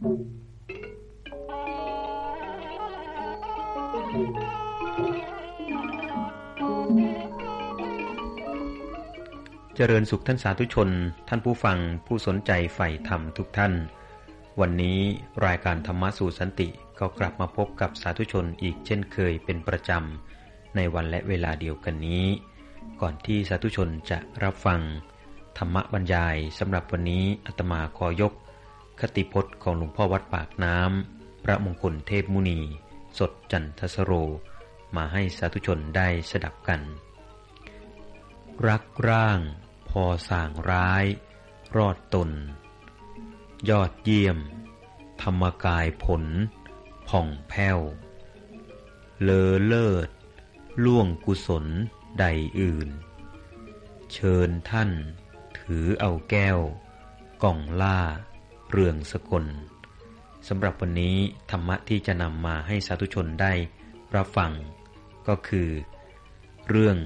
เจริญสุขท่านสาธุชน ท่านผู้ฟังผู้สนใจใฝ่ธรรมทุกท่าน วันนี้รายการธรรมะสู่สันติก็กลับมาพบกับสาธุชนอีกเช่นเคยเป็นประจำ ในวันและเวลาเดียวกันนี้ ก่อนที่สาธุชนจะรับฟัง ธรรมบรรยายสำหรับวันนี้อาตมาขอยก คติพจน์ของหลวงพ่อวัดปากน้ำ พระมงคลเทพมุนี สดจันทสโร มาให้สาธุชนได้สดับกัน รักร่าง พอส่างร้าย รอดตน ยอดเยี่ยม ธรรมกายผล ผ่องแผ้ว เลอเลิศ ล่วงกุศลใดอื่น เชิญท่าน ถือเอาแก้ว กล่องล่า เรืองสกลสำหรับวันนี้ธรรมะที่จะนำมาให้สาธุชนได้รับฟัง ก็คือ เรื่อง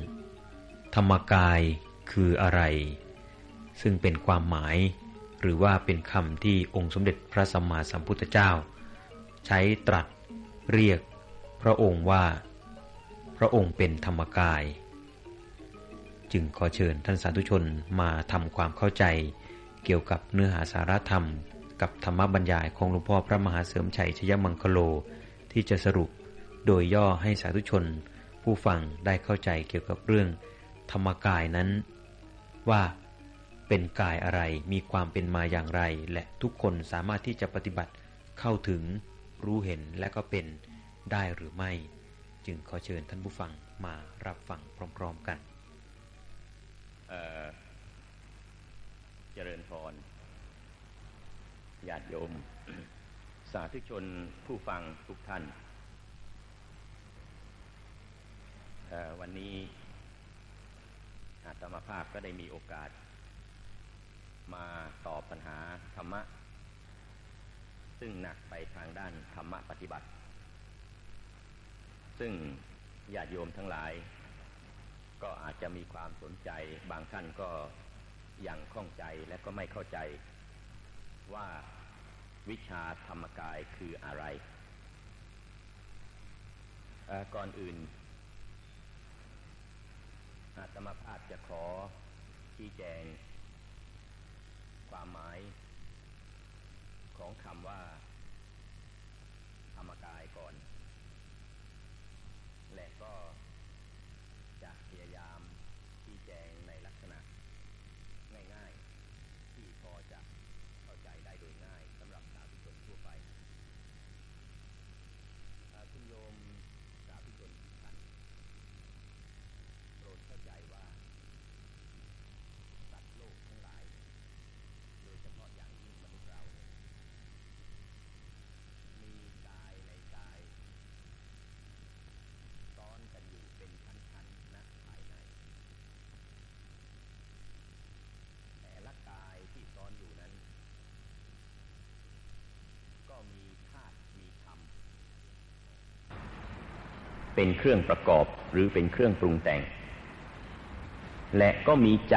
ธรรมกายคืออะไร ซึ่งเป็นความหมาย หรือว่าเป็นคำที่องค์สมเด็จพระสัมมาสัมพุทธเจ้า ใช้ตรัสเรียก พระองค์ว่า พระองค์เป็นธรรมกาย จึงขอเชิญท่านสาธุชนมาทำความเข้าใจเกี่ยวกับเนื้อหาสาระธรรม กับธรรมบรรยายของหลวงพ่อพระมหาเสริมชัยชยมังคโล ที่จะสรุปโดยย่อให้สาธุชน ผู้ฟังได้เข้าใจเกี่ยวกับเรื่อง ธรรมกายนั้น ว่าเป็นกายอะไรมีความเป็นมาอย่างไร และทุกคนสามารถที่จะปฏิบัติเข้าถึงรู้เห็นและก็เป็นได้หรือไม่ จึงขอเชิญท่านผู้ฟังมารับฟังพร้อม ๆ กัน เจริญพร ญาติโยม สาธุชนผู้ฟังทุกท่าน วันนี้อาตมาภาพก็ได้มีโอกาส มาตอบปัญหาธรรมะ ซึ่งหนักไปทางด้านธรรมะปฏิบัติ ซึ่งญาติโยมทั้งหลาย ก็อาจจะมีความสนใจ บางท่านก็ยังข้องใจและก็ไม่เข้าใจ ว่าวิชาธรรมกายคืออะไรก่อนอื่น อาตมาภาพจะขอชี้แจง ความหมายของคำว่า ธรรมกายก่อน และก็จะพยายามชี้แจงในลักษณะ ง่ายๆ ที่พอจะเข้าใจได้โดยง่ายสำหรับสาธุชนทั่วไป โยมสาธุชนทุกท่านโปรดเข้าใจว่า เป็นเครื่องประกอบหรือเป็นเครื่องปรุงแต่ง และก็มีใจ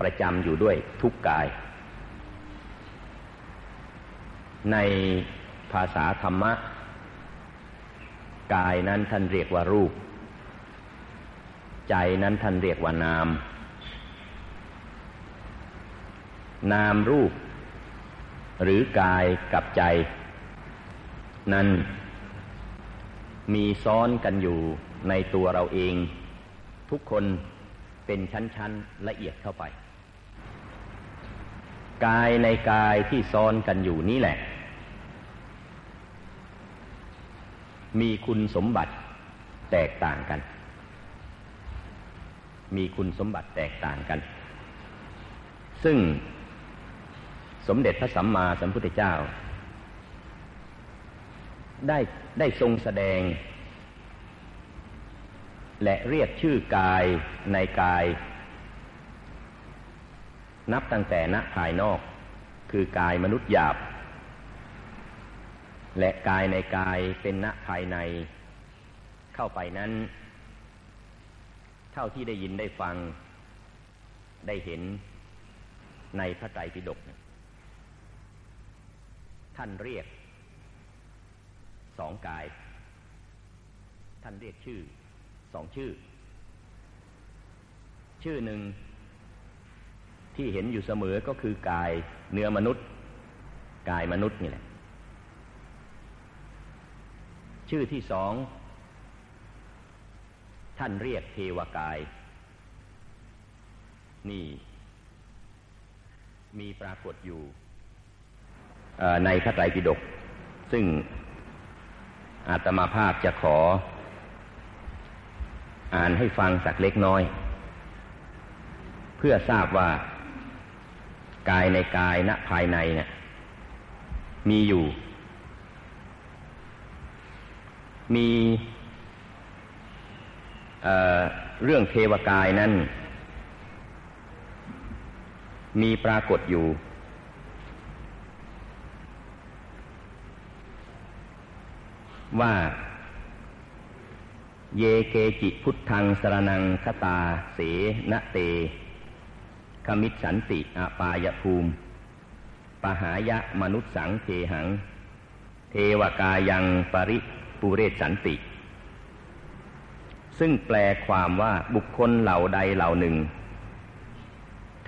ประจำอยู่ด้วยทุกกาย ในภาษาธรรมะ กายนั้นท่านเรียกว่ารูป ใจนั้นท่านเรียกว่านาม นามรูป หรือกายกับใจ นั้น มีซ้อนกันอยู่ในตัวเราเอง ทุกคนเป็นชั้นๆละเอียดเข้าไป กายในกายที่ซ้อนกันอยู่นี้แหละ มีคุณสมบัติแตกต่างกัน มีคุณสมบัติแตกต่างกัน ซึ่งสมเด็จพระสัมมาสัมพุทธเจ้า ได้ได้ทรงแสดง และเรียกชื่อกายในกาย นับตั้งแต่ณภายนอก คือกายมนุษย์หยาบ และกายในกายเป็นณภายใน เข้าไปนั้น เท่าที่ได้ยินได้ฟัง ได้เห็นในพระไตรปิฎกท่านเรียก สองกาย ท่านเรียกชื่อสองชื่อ ชื่อหนึ่งที่เห็นอยู่เสมอก็คือกายเนื้อมนุษย์ กายมนุษย์นี่แหละ ชื่อที่สอง ท่านเรียกเทวกาย นี่ มีปรากฏอยู่ในพระไตรปิฎกซึ่ง อาตมาภาพจะขอ อ่านให้ฟังสักเล็กน้อย เพื่อทราบว่า กายในกายณภายในเนี่ยมีอยู่ มีเเรื่องเทวกายนั้น มีปรากฏอยู่ ว่า เยเกจิพุทธังสรนังคตาเสนเตคมิตสันติอปายภูมิ ปหายะมนุษสังเทหัง เทวกายังปริปุเรศสันติ ซึ่งแปลความว่าบุคคลเหล่าใดเหล่าหนึ่ง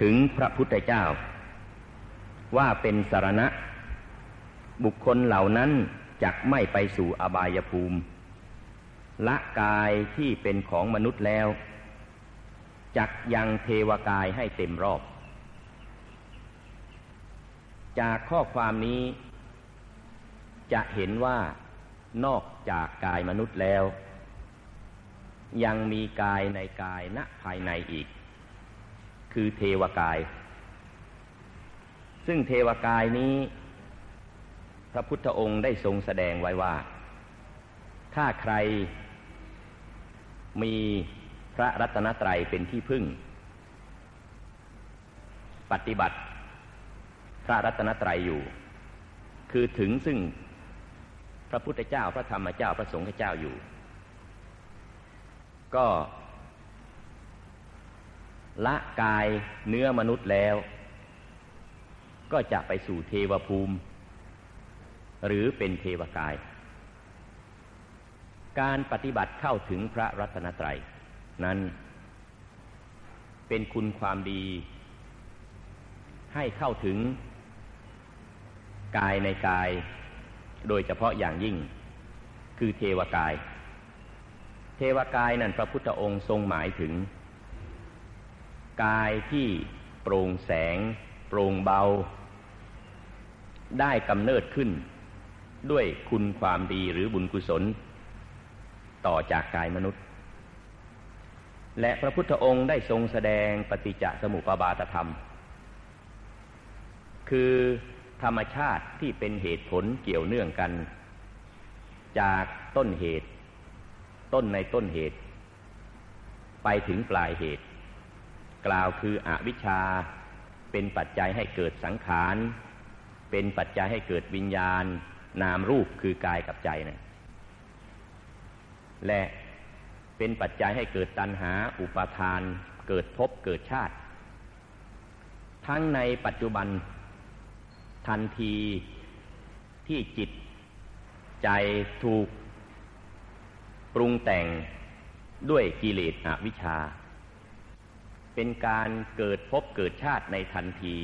ถึงพระพุทธเจ้า ว่าเป็นสารณะ บุคคลเหล่านั้น จักไม่ไปสู่อบายภูมิ ละกายที่เป็นของมนุษย์แล้ว จักยังเทวกายให้เต็มรอบ จากข้อความนี้ จะเห็นว่านอกจากกายมนุษย์แล้ว ยังมีกายในกายณภายในอีก คือเทวกาย ซึ่งเทวกายนี้ ระพุทธองค์ได้ทรงแสดงไว้ว่า ถ้าใครมีพระรัตนตรัยเป็นที่พึ่ง ปฏิบัติ พระรัตนตรัยอยู่ คือถึงซึ่งพระพุทธเจ้าพระธรรมเจ้าพระสงฆ์เจ้าอยู่ ก็ละกายเนื้อมนุษย์แล้ว ก็จะไปสู่เทวภูมิ หรือเป็นเทวกาย การปฏิบัติเข้าถึงพระรัตนตรัย นั้น เป็นคุณความดี ให้เข้าถึง กายในกาย โดยเฉพาะอย่างยิ่ง คือเทวกาย เทวกายนั้นพระพุทธองค์ทรงหมายถึง กายที่โปร่งแสง โปร่งเบา ได้กำเนิดขึ้น ด้วยคุณความดีหรือบุญกุศล ต่อจากกายมนุษย์ และพระพุทธองค์ได้ทรงแสดงปฏิจจสมุปบาทธรรม คือธรรมชาติที่เป็นเหตุผลเกี่ยวเนื่องกัน จากต้นเหตุ ต้นในต้นเหตุ ไปถึงปลายเหตุ กล่าวคืออวิชชาเป็นปัจจัยให้เกิดสังขาร เป็นปัจจัยให้เกิดวิญญาณ นามรูปคือกายกับใจนะและเป็นปัจจัยให้เกิดตัณหา อุปาทาน เกิดภพเกิดชาติ ทั้งในปัจจุบัน ทันทีที่จิต ใจถูก ปรุงแต่งด้วยกิเลสอวิชชา เป็นการเกิดภพเกิดชาติในทันที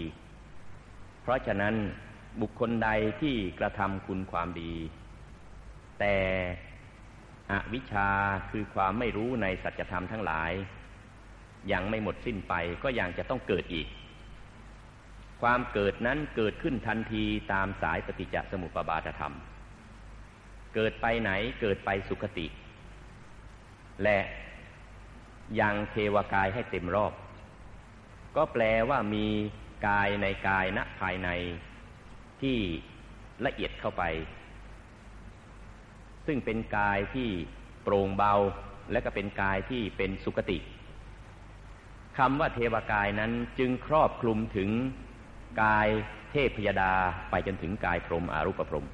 เพราะฉะนั้น บุคคลใดที่กระทำคุณความดี แต่อวิชชาคือความไม่รู้ในสัจธรรมทั้งหลาย ยังไม่หมดสิ้นไปก็ยังจะต้องเกิดอีก ความเกิดนั้นเกิดขึ้นทันทีตามสายปฏิจจสมุปบาทธรรม เกิดไปไหนเกิดไปสุคติ และยังเทวกายให้เต็มรอบ ก็แปลว่ามีกายในกายณภายใน ที่ละเอียดเข้าไป ซึ่งเป็นกายที่โปร่งเบาและก็เป็นกายที่เป็นสุคติคำว่าเทวกายนั้นจึงครอบคลุมถึงกายเทพยดาไปจนถึงกายพรมอารูปพรม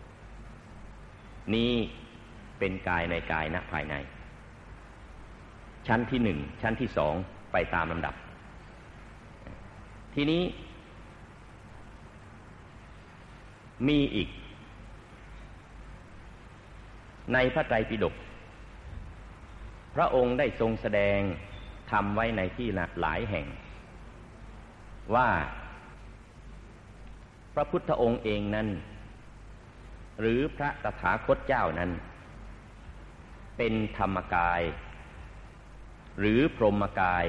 นี้เป็นกายในกายณภายใน ชั้นที่หนึ่งชั้นที่สองไปตามลำดับ ทีนี้ มีอีก ในพระไตรปิฎกพระองค์ได้ทรงแสดงทำไว้ในที่หลายแห่ง ว่าพระพุทธองค์เองนั้น หรือพระตถาคตเจ้านั้น เป็นธรรมกาย หรือพรหมกาย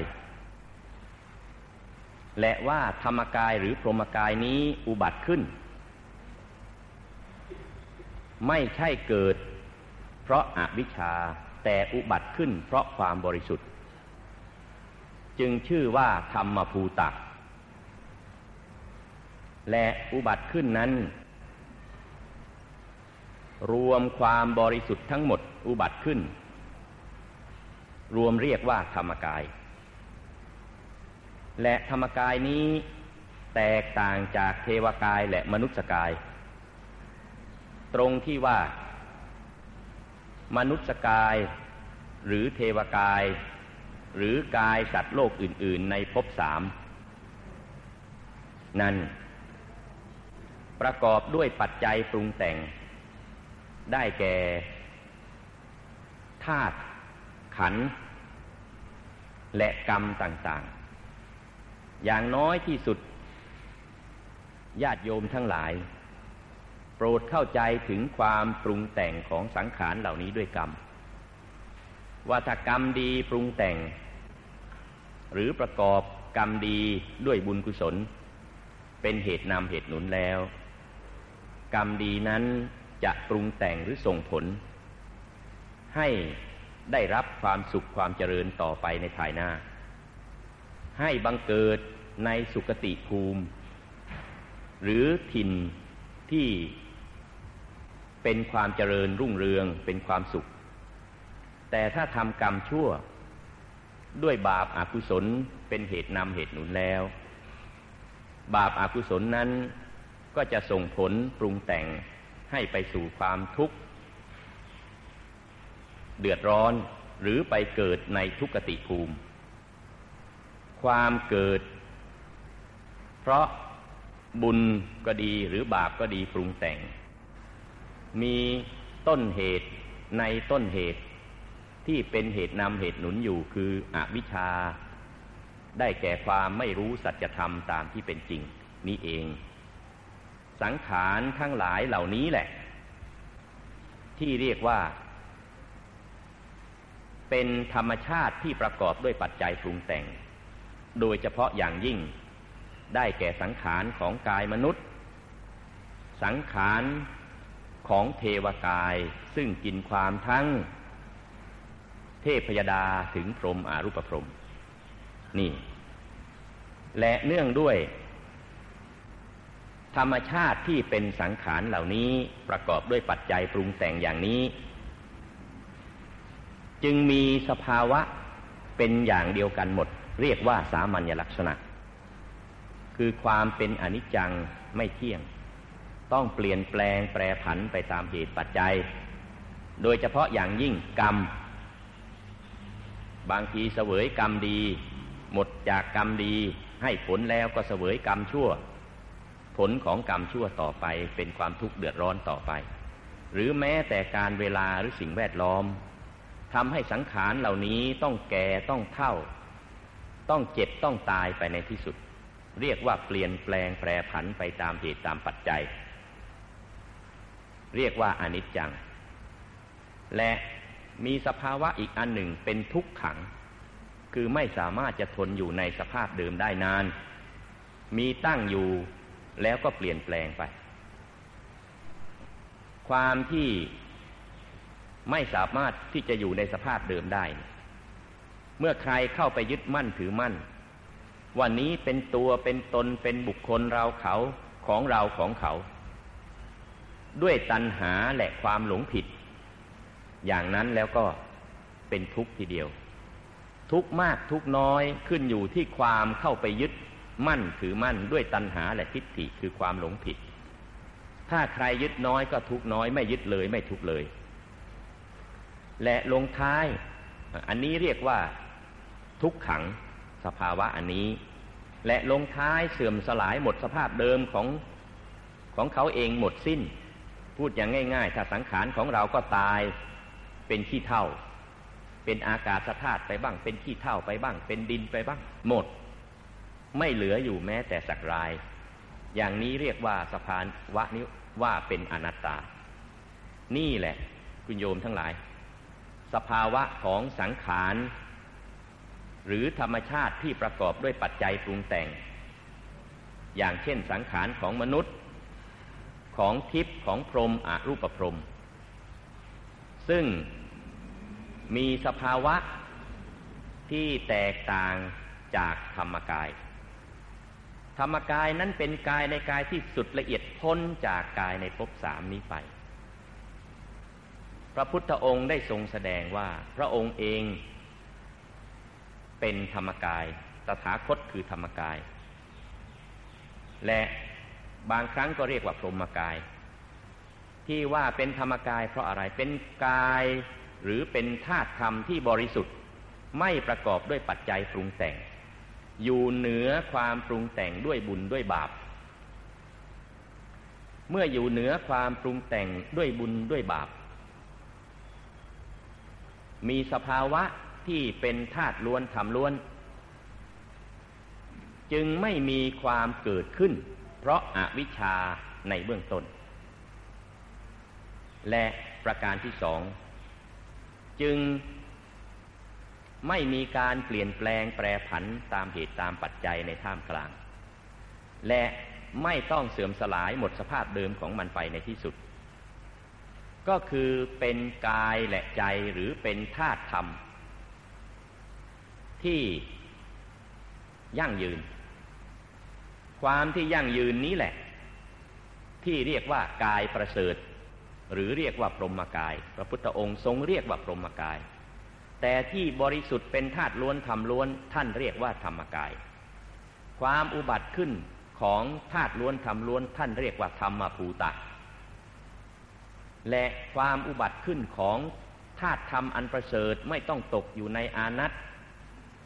และว่าธรรมกายหรือพรหมกายนี้อุบัติขึ้น ไม่ใช่เกิด เพราะอาวิชชาแต่อุบัติขึ้นเพราะความบริสุทธิ์ จึงชื่อว่าธรรมภูตะ และอุบัติขึ้นนั้น รวมความบริสุทธิ์ทั้งหมดอุบัติขึ้น รวมเรียกว่าธรรมกาย และธรรมกายนี้แตกต่างจากเทวกายและมนุษยกาย ตรงที่ว่า มนุษย์กาย หรือเทวกาย หรือกายสัตว์โลกอื่น ๆ ในภพสาม นั้น ประกอบด้วยปัจจัยปรุงแต่ง ได้แก่ธาตุขัน และกรรมต่างๆ อย่างน้อยที่สุดญาติโยมทั้งหลาย ปรดเข้าใจถึงความปรุงแต่งของสังขารเหล่านี้ด้วยกรรมว่าถ้ากรรมดีปรุงแต่ง หรือประกอบกรรมดีด้วยบุญกุศล เป็นเหตุนำเหตุหนุนแล้ว กรรมดีนั้นจะปรุงแต่งหรือส่งผล ให้ได้รับความสุขความเจริญต่อไปในภายหน้า ให้บังเกิดในสุคติภูมิ หรือถิ่นที่ เป็นความเจริญรุ่งเรืองเป็นความสุข แต่ถ้าทำกรรมชั่ว ด้วยบาปอากุศลเป็นเหตุนำเหตุหนุนแล้ว บาปอากุศลนั้นก็จะส่งผลปรุงแต่งให้ไปสู่ความทุกข์ เดือดร้อนหรือไปเกิดในทุกขติภูมิ ความเกิด เพราะบุญก็ดีหรือบาปก็ดีปรุงแต่ง มีต้นเหตุในต้นเหตุที่เป็นเหตุนำเหตุหนุนอยู่คืออวิชชา ได้แก่ความไม่รู้สัจธรรมตามที่เป็นจริงนี้เอง สังขารทั้งหลายเหล่านี้แหละ ที่เรียกว่า เป็นธรรมชาติที่ประกอบด้วยปัจจัยปรุงแต่ง โดยเฉพาะอย่างยิ่ง ได้แก่สังขารของกายมนุษย์ สังขาร ของเทวกายซึ่งกินความทั้งเทพพยดาถึงพรหมอารูปพรหมนี่ และเนื่องด้วย ธรรมชาติที่เป็นสังขารเหล่านี้ประกอบด้วยปัจจัยปรุงแต่งอย่างนี้ จึงมีสภาวะเป็นอย่างเดียวกันหมด เรียกว่าสามัญลักษณะ คือความเป็นอนิจจังไม่เที่ยง ต้องเปลี่ยนแปลงแปรผันไปตามเหตุปัจจัย โดยเฉพาะอย่างยิ่งกรรม บางทีเสวยกรรมดี หมดจากกรรมดีให้ผลแล้วก็เสวยกรรมชั่ว ผลของกรรมชั่วต่อไปเป็นความทุกข์เดือดร้อนต่อไป หรือแม้แต่การเวลาหรือสิ่งแวดล้อมทำให้สังขารเหล่านี้ต้องแก่ต้องเท่า ต้องเจ็บต้องตายไปในที่สุด เรียกว่าเปลี่ยนแปลงแปรผันไปตามเหตุตามปัจจัย เรียกว่าอนิจจัง และมีสภาวะอีกอันหนึ่งเป็นทุกขัง คือไม่สามารถจะทนอยู่ในสภาพเดิมได้นาน มีตั้งอยู่แล้วก็เปลี่ยนแปลงไป ความที่ไม่สามารถที่จะอยู่ในสภาพเดิมได้ เมื่อใครเข้าไปยึดมั่นถือมั่น วันนี้เป็นตัวเป็นตนเป็นบุคคลเราเขาของเราของเขา ด้วยตัณหาและความหลงผิด อย่างนั้นแล้วก็เป็นทุกข์ทีเดียว ทุกข์มากทุกข์น้อยขึ้นอยู่ที่ความเข้าไปยึดมั่นถือมั่นด้วยตัณหาและทิฏฐิคือความหลงผิด ถ้าใครยึดน้อยก็ทุกน้อย ไม่ยึดเลยไม่ทุกเลย และลงท้าย อันนี้เรียกว่า ทุกขังสภาวะอันนี้ และลงท้ายเสื่อมสลายหมดสภาพเดิมของของเขาเองหมดสิ้น พูดอย่างง่าย ๆ ถ้าสังขารของเราก็ตายเป็นขี้เท่า เป็นอากาศธาตุไปบ้าง เป็นขี้เท่าไปบ้าง เป็นดินไปบ้าง หมด ไม่เหลืออยู่แม้แต่สักราย อย่างนี้เรียกว่าสะพานวะนี้ว่าเป็นอนัตตา นี่แหละ คุณโยมทั้งหลาย สภาวะของสังขารหรือธรรมชาติที่ประกอบด้วยปัจจัยปรุงแต่ง อย่างเช่นสังขารของมนุษย์ ของทิพย์ของพรหมอรูปพรหมซึ่งมีสภาวะที่แตกต่างจากธรรมกาย ธรรมกายนั้นเป็นกายในกายที่สุดละเอียดพ้นจากกายในภพสามนี้ไป พระพุทธองค์ได้ทรงแสดงว่าพระองค์เอง เป็นธรรมกาย ตถาคตคือธรรมกาย และ บางครั้งก็เรียกว่าพรหมกาย ที่ว่าเป็นธรรมกายเพราะอะไรเป็นกายหรือเป็นธาตุธรรมที่บริสุทธิ์ ไม่ประกอบด้วยปัจจัยปรุงแต่ง อยู่เหนือความปรุงแต่งด้วยบุญด้วยบาป เมื่ออยู่เหนือความปรุงแต่งด้วยบุญด้วยบาป มีสภาวะที่เป็นธาตุล้วนธรรมล้วน จึงไม่มีความเกิดขึ้น เพราะอาวิชชาในเบื้องต้น และประการที่สอง จึงไม่มีการเปลี่ยนแปลงแปรผันตามเหตุตามปัจจัยในท่ามกลาง และไม่ต้องเสื่อมสลายหมดสภาพเดิมของมันไปในที่สุด ก็คือเป็นกายและใจหรือเป็นธาตุธรรม ที่ยั่งยืน ความที่ยั่งยืนนี้แหละ ที่เรียกว่ากายประเสริฐ หรือเรียกว่าพรหมกาย พระพุทธองค์ทรงเรียกว่าพรหมกาย แต่ที่บริสุทธิ์เป็นธาตุล้วนธรรมล้วน ท่านเรียกว่าธรรมกาย ความอุบัติขึ้นของธาตุล้วนธรรมล้วนท่านเรียกว่าธรรมภูตะ และความอุบัติขึ้นของธาตุธรรมอันประเสริฐไม่ต้องตกอยู่ในอานัต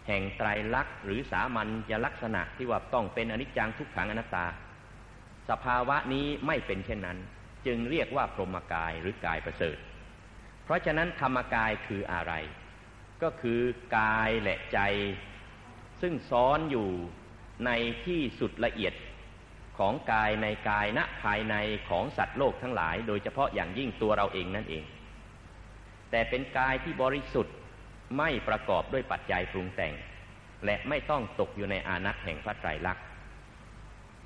แห่งไตรลักษณ์หรือสามัญญลักษณะที่ว่าต้องเป็นอนิจจังทุกขังอนัตตา สภาวะนี้ไม่เป็นเช่นนั้น จึงเรียกว่าพรหมกายหรือกายประเสริฐ เพราะฉะนั้นธรรมกายคืออะไร ก็คือกายและใจ ซึ่งซ้อนอยู่ในที่สุดละเอียดของกายในกายณภายในของสัตว์โลกทั้งหลาย โดยเฉพาะอย่างยิ่งตัวเราเองนั่นเอง แต่เป็นกายที่บริสุทธิ์ ไม่ประกอบด้วยปัจจัยปรุงแต่ง และไม่ต้องตกอยู่ในอานัตแห่งพระไตรลักษณ์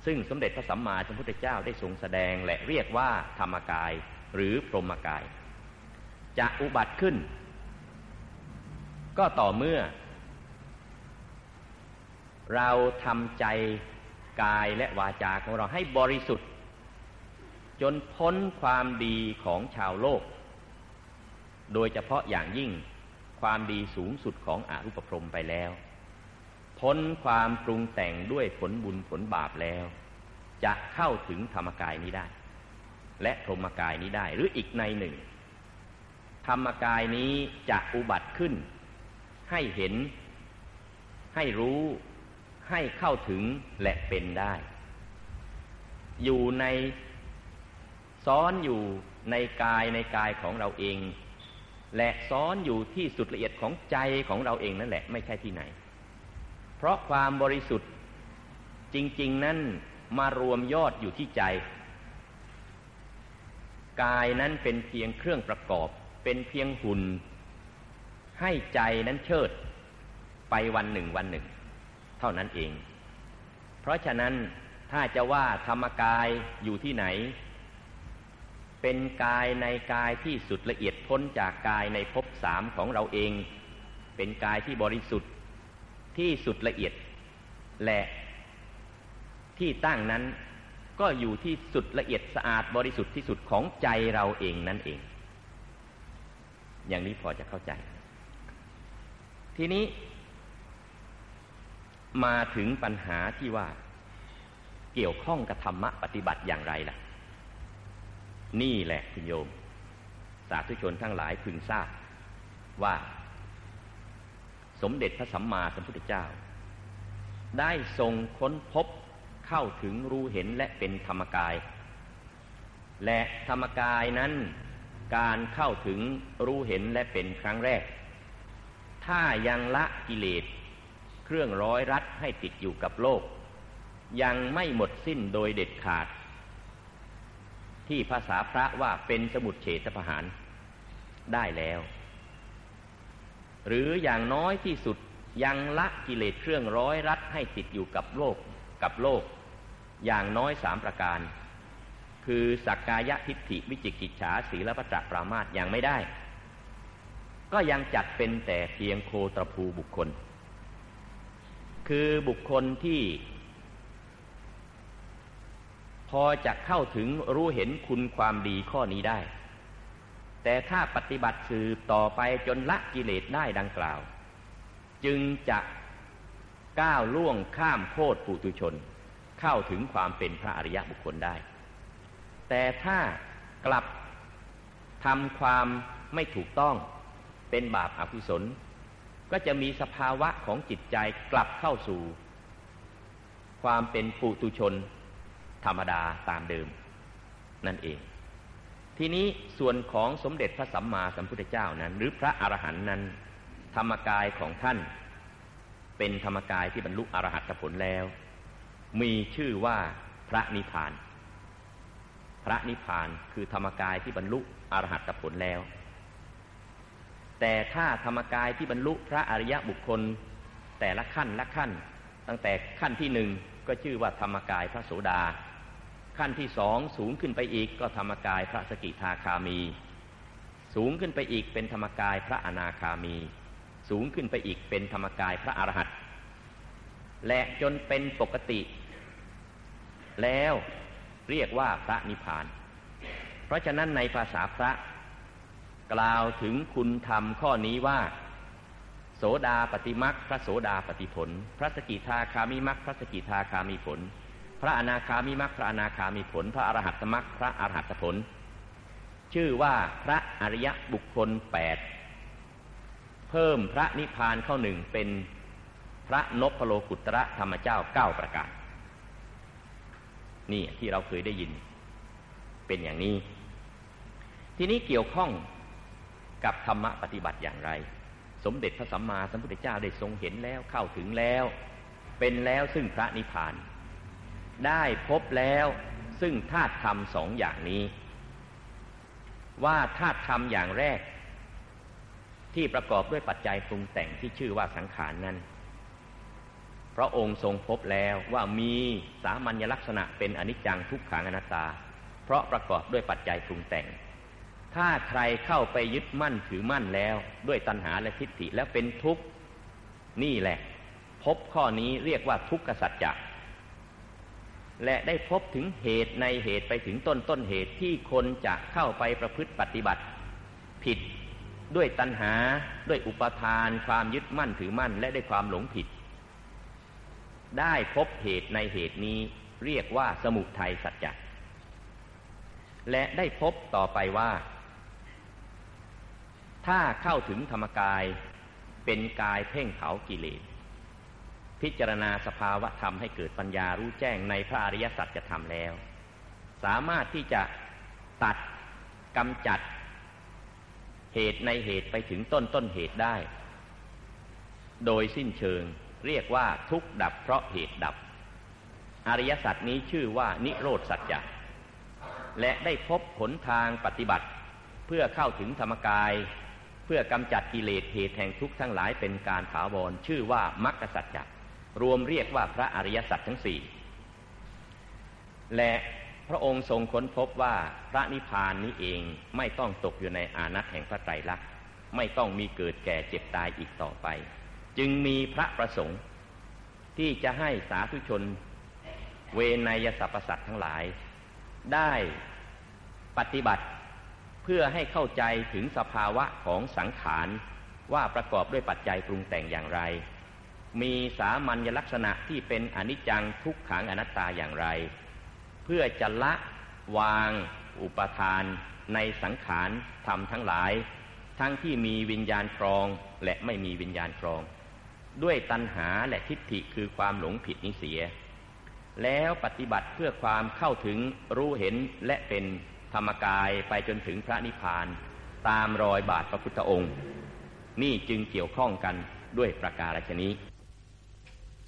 ซึ่งสมเด็จพระสัมมาสัมพุทธเจ้าได้ทรงแสดงและเรียกว่าธรรมกายหรือพรหมกาย จะอุบัติขึ้น ก็ต่อเมื่อ เราทำใจกายและวาจาของเราให้บริสุทธิ์ จนพ้นความดีของชาวโลก โดยเฉพาะอย่างยิ่ง ความดีสูงสุดของอรูปพรหมไปแล้ว พ้นความปรุงแต่งด้วยผลบุญผลบาปแล้ว จะเข้าถึงธรรมกายนี้ได้ และพรหมกายนี้ได้ หรืออีกในหนึ่ง ธรรมกายนี้จะอุบัติขึ้น ให้เห็น ให้รู้ให้เข้าถึงและเป็นได้ อยู่ในซ้อนอยู่ในกายในกายของเราเอง และซ้อนอยู่ที่สุดละเอียดของใจของเราเองนั่นแหละไม่ใช่ที่ไหน เพราะความบริสุทธิ์จริง ๆ นั้นมารวมยอดอยู่ที่ใจ กายนั้นเป็นเพียงเครื่องประกอบ เป็นเพียงหุ่น ให้ใจนั้นเชิด ไปวันหนึ่งวันหนึ่ง เท่านั้นเอง เพราะฉะนั้นถ้าจะว่าธรรมกายอยู่ที่ไหน เป็นกายในกายที่สุดละเอียดพ้นจากกายในภพสามของเราเอง เป็นกายที่บริสุทธิ์ที่สุดละเอียด และที่ตั้งนั้นก็อยู่ที่สุดละเอียดสะอาดบริสุทธิ์ที่สุดของใจเราเองนั่นเอง อย่างนี้พอจะเข้าใจ ทีนี้ มาถึงปัญหาที่ว่า เกี่ยวข้องกับธรรมะปฏิบัติอย่างไรล่ะ นี่แหละคุณโยม สาธุชนทั้งหลายพึงทราบว่า สมเด็จพระสัมมาสัมพุทธเจ้า ได้ทรงค้นพบเข้าถึงรู้เห็นและเป็นธรรมกาย และธรรมกายนั้นการเข้าถึงรู้เห็นและเป็นครั้งแรก ถ้ายังละกิเลสเครื่องร้อยรัดให้ติดอยู่กับโลก ยังไม่หมดสิ้นโดยเด็ดขาด ที่ภาษาพระว่าเป็นสมุดเฉตประหารได้แล้ว หรืออย่างน้อยที่สุดยังละกิเลสเครื่องร้อยรัดให้ติดอยู่กับโลกกับโลก อย่างน้อยสามประการ คือสักกายทิฏฐิวิจิกิจฉาสีลปัจจปรามาตยังไม่ได้ ก็ยังจัดเป็นแต่เพียงโคตรภูบุคคล คือบุคคลที่ พอจะเข้าถึงรู้เห็นคุณความดีข้อนี้ได้ แต่ถ้าปฏิบัติสืบต่อไปจนละกิเลสได้ดังกล่าว จึงจะก้าวล่วงข้ามโคตรปุตุชน เข้าถึงความเป็นพระอริยบุคคลได้ แต่ถ้ากลับทำความไม่ถูกต้องเป็นบาปอกุศล ก็จะมีสภาวะของจิตใจกลับเข้าสู่ ความเป็นปุตุชน ธรรมดาตามเดิม นั่นเอง ทีนี้ส่วนของสมเด็จพระสัมมาสัมพุทธเจ้านั้น หรือพระอรหันต์นั้น ธรรมกายของท่าน เป็นธรรมกายที่บรรลุอรหัตผลแล้ว มีชื่อว่าพระนิพพาน พระนิพพานคือธรรมกายที่บรรลุอรหัตผลแล้ว แต่ถ้าธรรมกายที่บรรลุพระอริยบุคคล แต่ละขั้นละขั้น ตั้งแต่ขั้นที่หนึ่งก็ชื่อว่าธรรมกายพระโสดา ขั้นที่สองสูงขึ้นไปอีกก็ธรรมกายพระสกิทาคามี สูงขึ้นไปอีกเป็นธรรมกายพระอนาคามี สูงขึ้นไปอีกเป็นธรรมกายพระอรหันต์และจนเป็นปกติ แล้วเรียกว่าพระนิพพาน เพราะฉะนั้นในภาษาพระ กล่าวถึงคุณธรรมข้อนี้ว่า โสดาปฏิมักพระโสดาปฏิผล พระสกิทาคามิมักพระสกิทาคามีผล พระอนาคามิมักพระอนาคามีผล พระอรหัตมักพระอรหัตผล ชื่อว่าพระอริยบุคคลแปดเพิ่มพระนิพพานเข้าหนึ่งเป็นพระนพโลกุตระธรรมเจ้าเก้าประการนี่ที่เราเคยได้ยิน เป็นอย่างนี้ ทีนี้เกี่ยวข้องกับธรรมะปฏิบัติอย่างไร สมเด็จพระสัมมาสัมพุทธเจ้าได้ทรงเห็นแล้วเข้าถึงแล้ว เป็นแล้วซึ่งพระนิพพาน ได้พบแล้วซึ่งธาตุธรรมสองอย่างนี้ ว่าธาตุธรรมอย่างแรก ที่ประกอบด้วยปัจจัยปรุงแต่งที่ชื่อว่าสังขารนนั้น พระองค์ทรงพบแล้วว่ามีสามัญลักษณะเป็นอนิจจังทุกขังอนัตตา เพราะประกอบด้วยปัจจัยปรุงแต่ง ถ้าใครเข้าไปยึดมั่นถือมั่นแล้ว ด้วยตัณหาและทิฏฐิแล้วเป็นทุกข์นี่แหละ พบข้อนี้เรียกว่าทุกขสัจจะ และได้พบถึงเหตุในเหตุไปถึงต้นต้นเหตุที่คนจะเข้าไปประพฤติปฏิบัติ ผิดด้วยตัณหาด้วยอุปทาน ความยึดมั่นถือมั่น และด้วยความหลงผิด ได้พบเหตุในเหตุนี้เรียกว่าสมุทัยสัจจะและได้พบต่อไปว่า ถ้าเข้าถึงธรรมกายเป็นกายเพ่งเผากิเลส พิจารณาสภาวะธรรมให้เกิดปัญญารู้แจ้งในพระอริยสัจจะทำแล้ว สามารถที่จะตัดกำจัดเหตุในเหตุไปถึงต้นต้นเหตุได้ โดยสิ้นเชิงเรียกว่าทุกดับเพราะเหตุดับ อริยสัจนี้ชื่อว่านิโรธสัจจะและได้พบผลทางปฏิบัติ เพื่อเข้าถึงธรรมกาย เพื่อกำจัดกิเลสเหตุแห่งทุกข์ทั้งหลายเป็นการถาวรชื่อว่ามรรคสัจจะ รวมเรียกว่าพระอริยสัจทั้งสี่และพระองค์ทรงค้นพบว่าพระนิพพานนี้เองไม่ต้องตกอยู่ในอานัตแห่งพระไตรลักษณ์ไม่ต้องมีเกิดแก่เจ็บตายอีกต่อไป จึงมีพระประสงค์ ที่จะให้สาธุชน เวนยสัพพสัตทั้งหลาย ได้ปฏิบัติเพื่อให้เข้าใจถึงสภาวะของสังขารว่าประกอบด้วยปัจจัยปรุงแต่งอย่างไร มีสามัญลักษณะที่เป็นอนิจจังทุกขังอนัตตาอย่างไร เพื่อจะละวางอุปทานในสังขารธรรมทั้งหลาย ทั้งที่มีวิญญาณครองและไม่มีวิญญาณครอง ด้วยตัณหาและทิฏฐิคือความหลงผิดนิเสีย แล้วปฏิบัติเพื่อความเข้าถึงรู้เห็นและเป็นธรรมกายไปจนถึงพระนิพพาน ตามรอยบาทพระพุทธองค์ นี่จึงเกี่ยวข้องกันด้วยประการฉนี้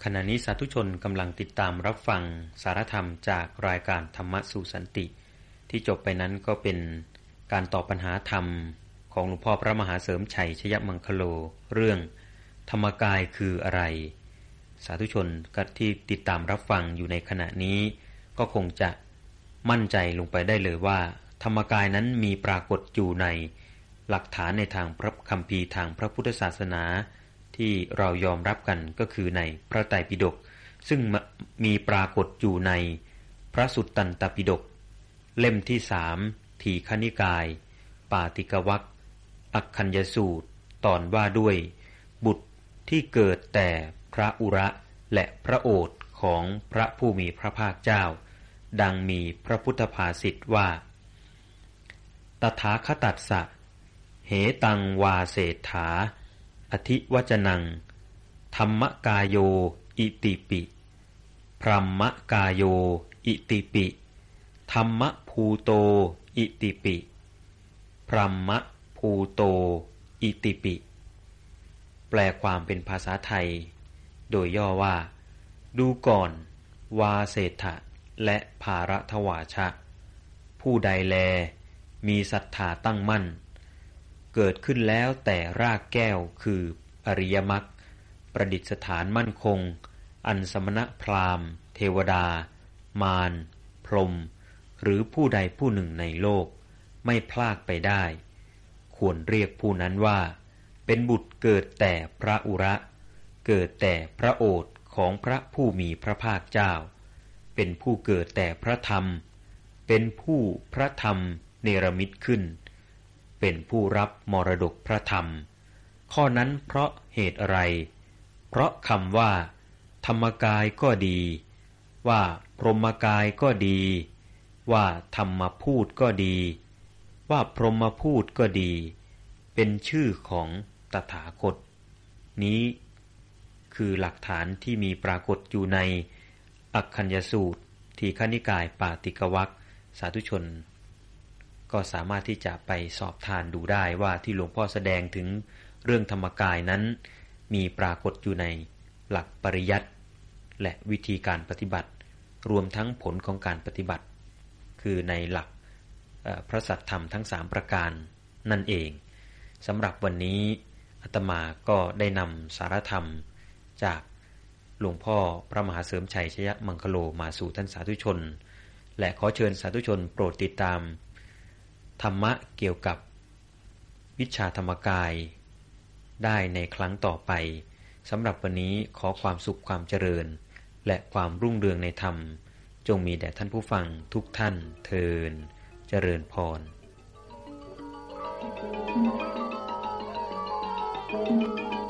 ขณะนี้สาธุชนกำลังติดตามรับฟังสารธรรมจากรายการธรรมะสู่สันติ ที่จบไปนั้นก็เป็นการตอบปัญหาธรรมของหลวงพ่อพระมหาเสริมชัยชยมังคโล เรื่อง ธรรมกายคืออะไร สาธุชนที่ติดตามรับฟังอยู่ในขณะนี้ ก็คงจะมั่นใจลงไปได้เลยว่า ธรรมกายนั้นมีปรากฏอยู่ใน หลักฐานในทางพระคัมภีร์ทางพระพุทธศาสนา ที่เรายอมรับกันก็คือในพระไตรปิฎกซึ่งมีปรากฏอยู่ในพระสุตตันตปิฎกเล่มที่สามทีขณิกาย ปาติกวักอักคัญยสูตร ตอนว่าด้วย บุตรที่เกิดแต่พระอุระและพระโอษฐ์ของพระผู้มีพระภาคเจ้า ดังมีพระพุทธภาษิตว่า ตถาคตัสสะ เหตังวาเศษฐา อธิวจนัง ธรรมกายโย อิติปิ พรหมกายโย อิติปิ ธรรมภูโต อิติปิ พรหมภูโต อิติปิ แปลความเป็นภาษาไทย โดยย่อว่า ดูก่อน วาเศรษฐะและภาระทวาชะ ผู้ใดแล มีศรัทธาตั้งมั่น เกิดขึ้นแล้วแต่รากแก้วคืออริยมรรคประดิษฐานมั่นคง อันสมณะพราหมณ์ เทวดา มารพรหมหรือผู้ใดผู้หนึ่งในโลก ไม่พลากไปได้ ควรเรียกผู้นั้นว่า เป็นบุตรเกิดแต่พระอุระ เกิดแต่พระโอษฐ์ของพระผู้มีพระภาคเจ้า เป็นผู้เกิดแต่พระธรรม เป็นผู้พระธรรมเนรมิตขึ้น เป็นผู้รับมรดกพระธรรม ข้อนั้นเพราะเหตุอะไร เพราะคำว่า ธรรมกายก็ดี ว่าพรหมกายก็ดี ว่าธรรมพูดก็ดี ว่าพรหมพูดก็ดี เป็นชื่อของตถาคต นี้คือหลักฐานที่มีปรากฏอยู่ใน อักคัญยสูตร ที่ขณิกายปาติกวักสาธุชน ก็สามารถที่จะไปสอบทานดูได้ว่าที่หลวงพ่อแสดงถึงเรื่องธรรมกายนั้น มีปรากฏอยู่ในหลักปริยัติและวิธีการปฏิบัติ รวมทั้งผลของการปฏิบัติ คือในหลักพระสัตธรรมทั้งสามประการนั่นเองสำหรับวันนี้อาตมาก็ได้นำสารธรรมจากหลวงพ่อพระมหาเสริมชัยชยมังคโลมาสู่ท่านสาธุชน และขอเชิญสาธุชนโปรดติดตาม ธรรมะเกี่ยวกับ วิชาธรรมกาย ได้ในครั้งต่อไปสำหรับวันนี้ขอความสุขความเจริญ และความรุ่งเรืองในธรรม จงมีแด่ท่านผู้ฟังทุกท่านเทินเจริญพร Thank you.